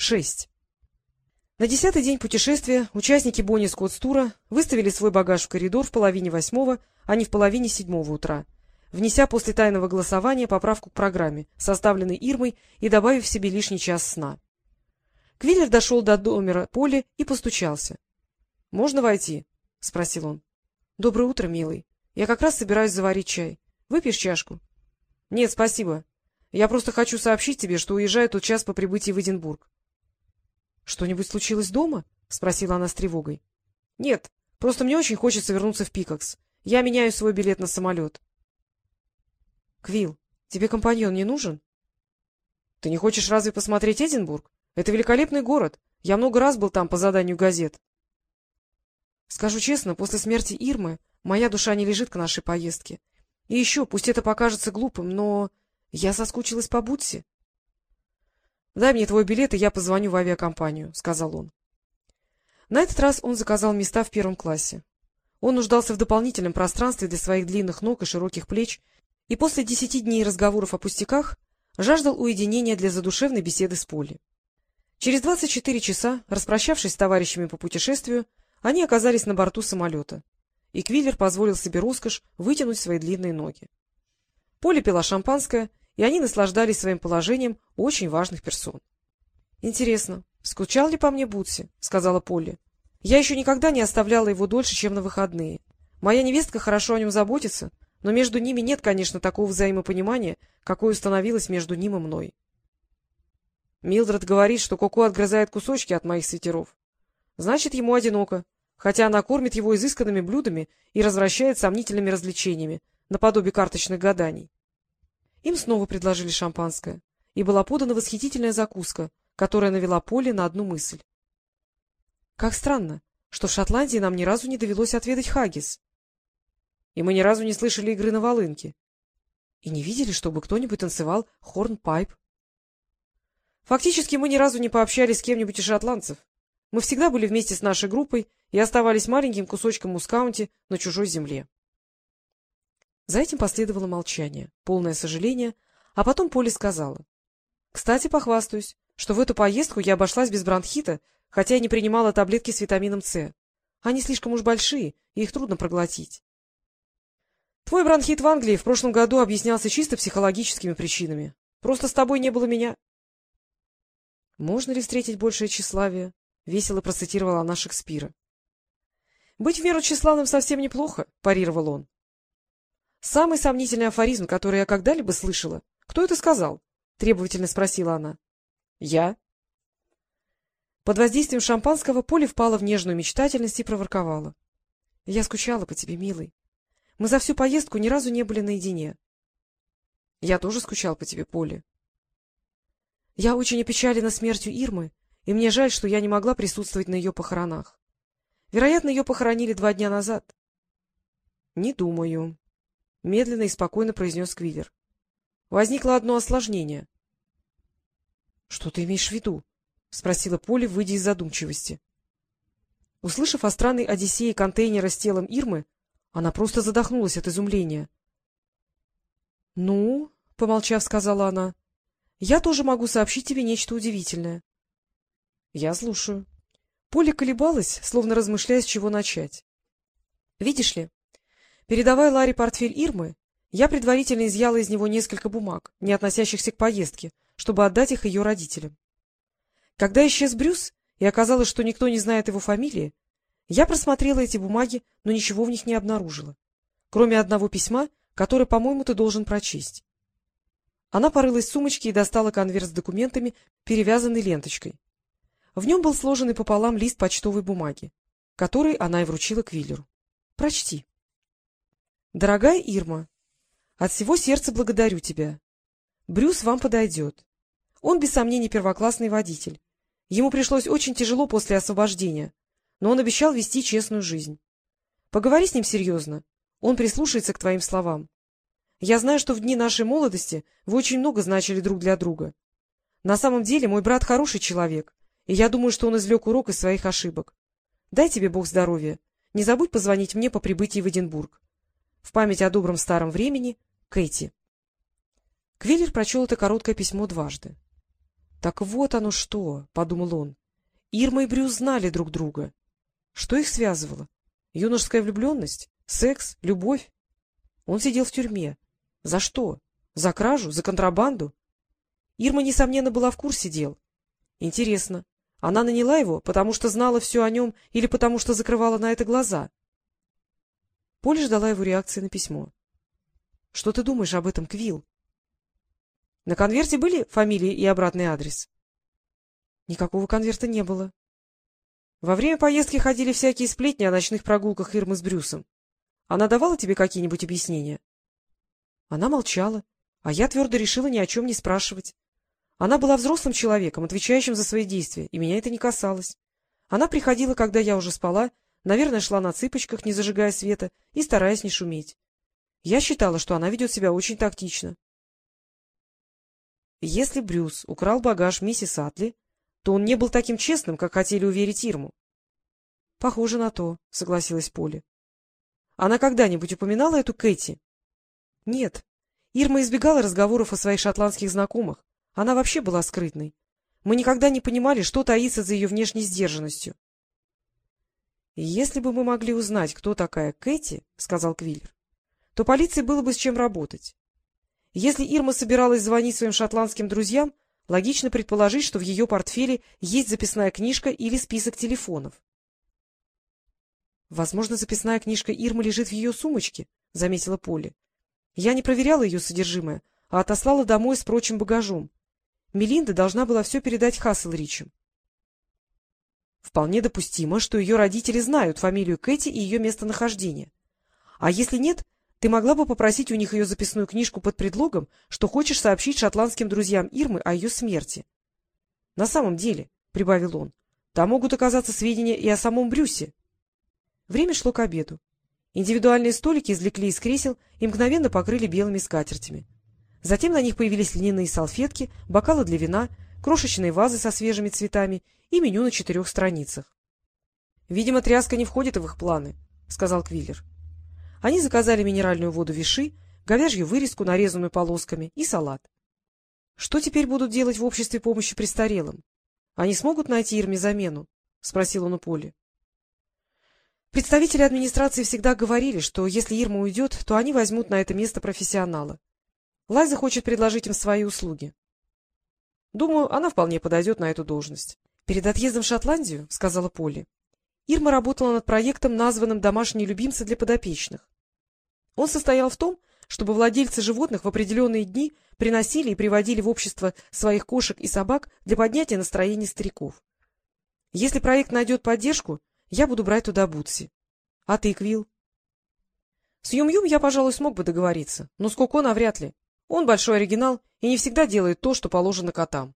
Шесть. На десятый день путешествия участники Бонни Скотт-Стура выставили свой багаж в коридор в половине восьмого, а не в половине седьмого утра, внеся после тайного голосования поправку к программе, составленной Ирмой и добавив себе лишний час сна. Квиллер дошел до номера Поли и постучался. — Можно войти? — спросил он. — Доброе утро, милый. Я как раз собираюсь заварить чай. Выпьешь чашку? — Нет, спасибо. Я просто хочу сообщить тебе, что уезжаю тот час по прибытии в Эдинбург. — Что-нибудь случилось дома? — спросила она с тревогой. — Нет, просто мне очень хочется вернуться в Пикакс. Я меняю свой билет на самолет. — Квилл, тебе компаньон не нужен? — Ты не хочешь разве посмотреть Эдинбург? Это великолепный город. Я много раз был там по заданию газет. Скажу честно, после смерти Ирмы моя душа не лежит к нашей поездке. И еще, пусть это покажется глупым, но я соскучилась по Бутси. — Дай мне твой билет, и я позвоню в авиакомпанию, — сказал он. На этот раз он заказал места в первом классе. Он нуждался в дополнительном пространстве для своих длинных ног и широких плеч, и после десяти дней разговоров о пустяках жаждал уединения для задушевной беседы с Полли. Через двадцать четыре часа, распрощавшись с товарищами по путешествию, они оказались на борту самолета, и Квиллер позволил себе роскошь вытянуть свои длинные ноги. Полли пила шампанское, и они наслаждались своим положением очень важных персон. — Интересно, скучал ли по мне Бутси? — сказала Полли. — Я еще никогда не оставляла его дольше, чем на выходные. Моя невестка хорошо о нем заботится, но между ними нет, конечно, такого взаимопонимания, какое установилось между ним и мной. Милдред говорит, что Коко отгрызает кусочки от моих свитеров. Значит, ему одиноко, хотя она кормит его изысканными блюдами и развращает сомнительными развлечениями, наподобие карточных гаданий. Им снова предложили шампанское, и была подана восхитительная закуска, которая навела Поле на одну мысль. — Как странно, что в Шотландии нам ни разу не довелось отведать хаггис. И мы ни разу не слышали игры на волынке. И не видели, чтобы кто-нибудь танцевал хорнпайп. Фактически мы ни разу не пообщались с кем-нибудь из шотландцев. Мы всегда были вместе с нашей группой и оставались маленьким кусочком мускаунти на чужой земле. За этим последовало молчание, полное сожаление, а потом Поли сказала. — Кстати, похвастаюсь, что в эту поездку я обошлась без бронхита, хотя и не принимала таблетки с витамином С. Они слишком уж большие, и их трудно проглотить. Твой бронхит в Англии в прошлом году объяснялся чисто психологическими причинами. Просто с тобой не было меня. — Можно ли встретить большее тщеславие? — весело процитировала она Шекспира. — Быть в меру тщеславным совсем неплохо, — парировал он. — Самый сомнительный афоризм, который я когда-либо слышала. Кто это сказал? — требовательно спросила она. — Я. Под воздействием шампанского Поле впала в нежную мечтательность и проворковала. — Я скучала по тебе, милый. Мы за всю поездку ни разу не были наедине. — Я тоже скучал по тебе, Поле. Я очень опечалена смертью Ирмы, и мне жаль, что я не могла присутствовать на ее похоронах. Вероятно, ее похоронили два дня назад. — Не думаю, — медленно и спокойно произнес Квиллер. — Возникло одно осложнение. — Что ты имеешь в виду? — спросила Поле, выйдя из задумчивости. Услышав о странной одиссее контейнера с телом Ирмы, она просто задохнулась от изумления. — Ну, — помолчав, сказала она, — я тоже могу сообщить тебе нечто удивительное. — Я слушаю. Поле колебалась, словно размышляя, с чего начать. — Видишь ли, Передавая Ларе портфель Ирмы, я предварительно изъяла из него несколько бумаг, не относящихся к поездке, чтобы отдать их ее родителям. Когда исчез Брюс, и оказалось, что никто не знает его фамилии, я просмотрела эти бумаги, но ничего в них не обнаружила, кроме одного письма, которое, по-моему, ты должен прочесть. Она порылась в сумочке и достала конверт с документами, перевязанный ленточкой. В нем был сложенный пополам лист почтовой бумаги, который она и вручила Квиллеру. — Прочти. Дорогая Ирма, от всего сердца благодарю тебя. Брюс вам подойдет. Он, без сомнений, первоклассный водитель. Ему пришлось очень тяжело после освобождения, но он обещал вести честную жизнь. Поговори с ним серьезно, он прислушается к твоим словам. Я знаю, что в дни нашей молодости вы очень много значили друг для друга. На самом деле мой брат хороший человек, и я думаю, что он извлек урок из своих ошибок. Дай тебе Бог здоровья. Не забудь позвонить мне по прибытии в Эдинбург. В память о добром старом времени Кэти. Квиллер прочел это короткое письмо дважды. — Так вот оно что, — подумал он. Ирма и Брюс знали друг друга. Что их связывало? Юношеская влюбленность? Секс? Любовь? Он сидел в тюрьме. За что? За кражу? За контрабанду? Ирма, несомненно, была в курсе дел. Интересно, она наняла его, потому что знала все о нем или потому что закрывала на это глаза? Поля ждала его реакции на письмо. — Что ты думаешь об этом, Квилл? На конверте были фамилии и обратный адрес? Никакого конверта не было. Во время поездки ходили всякие сплетни о ночных прогулках Ирмы с Брюсом. Она давала тебе какие-нибудь объяснения? Она молчала, а я твердо решила ни о чем не спрашивать. Она была взрослым человеком, отвечающим за свои действия, и меня это не касалось. Она приходила, когда я уже спала, наверное, шла на цыпочках, не зажигая света и стараясь не шуметь. Я считала, что она ведет себя очень тактично. Если Брюс украл багаж миссис Атли, то он не был таким честным, как хотели уверить Ирму. — Похоже на то, — согласилась Поля. — Она когда-нибудь упоминала эту Кэти? — Нет. Ирма избегала разговоров о своих шотландских знакомых. Она вообще была скрытной. Мы никогда не понимали, что таится за ее внешней сдержанностью. — Если бы мы могли узнать, кто такая Кэти, — сказал Квиллер, — то полиции было бы с чем работать. Если Ирма собиралась звонить своим шотландским друзьям, логично предположить, что в ее портфеле есть записная книжка или список телефонов. — Возможно, записная книжка Ирмы лежит в ее сумочке, — заметила Поле. Я не проверяла ее содержимое, а отослала домой с прочим багажом. Мелинда должна была все передать Хасселричем. Вполне допустимо, что ее родители знают фамилию Кэти и ее местонахождение. А если нет, ты могла бы попросить у них ее записную книжку под предлогом, что хочешь сообщить шотландским друзьям Ирмы о ее смерти. — На самом деле, — прибавил он, — там могут оказаться сведения и о самом Брюсе. Время шло к обеду. Индивидуальные столики извлекли из кресел и мгновенно покрыли белыми скатертями. Затем на них появились льняные салфетки, бокалы для вина, крошечные вазы со свежими цветами и меню на четырех страницах. — Видимо, тряска не входит в их планы, — сказал Квиллер. Они заказали минеральную воду виши, говяжью вырезку, нарезанную полосками, и салат. Что теперь будут делать в обществе помощи престарелым? Они смогут найти Ирме замену? — спросил он у Поли. Представители администрации всегда говорили, что если Ирма уйдет, то они возьмут на это место профессионала. Лайза хочет предложить им свои услуги. Думаю, она вполне подойдет на эту должность. Перед отъездом в Шотландию, — сказала Полли, Ирма работала над проектом, названным «Домашние любимцы для подопечных». Он состоял в том, чтобы владельцы животных в определенные дни приносили и приводили в общество своих кошек и собак для поднятия настроения стариков. Если проект найдет поддержку, я буду брать туда Бутси. А ты, Квилл? С Юм-Юм я, пожалуй, смог бы договориться, но с Коко навряд ли. Он большой оригинал и не всегда делает то, что положено котам.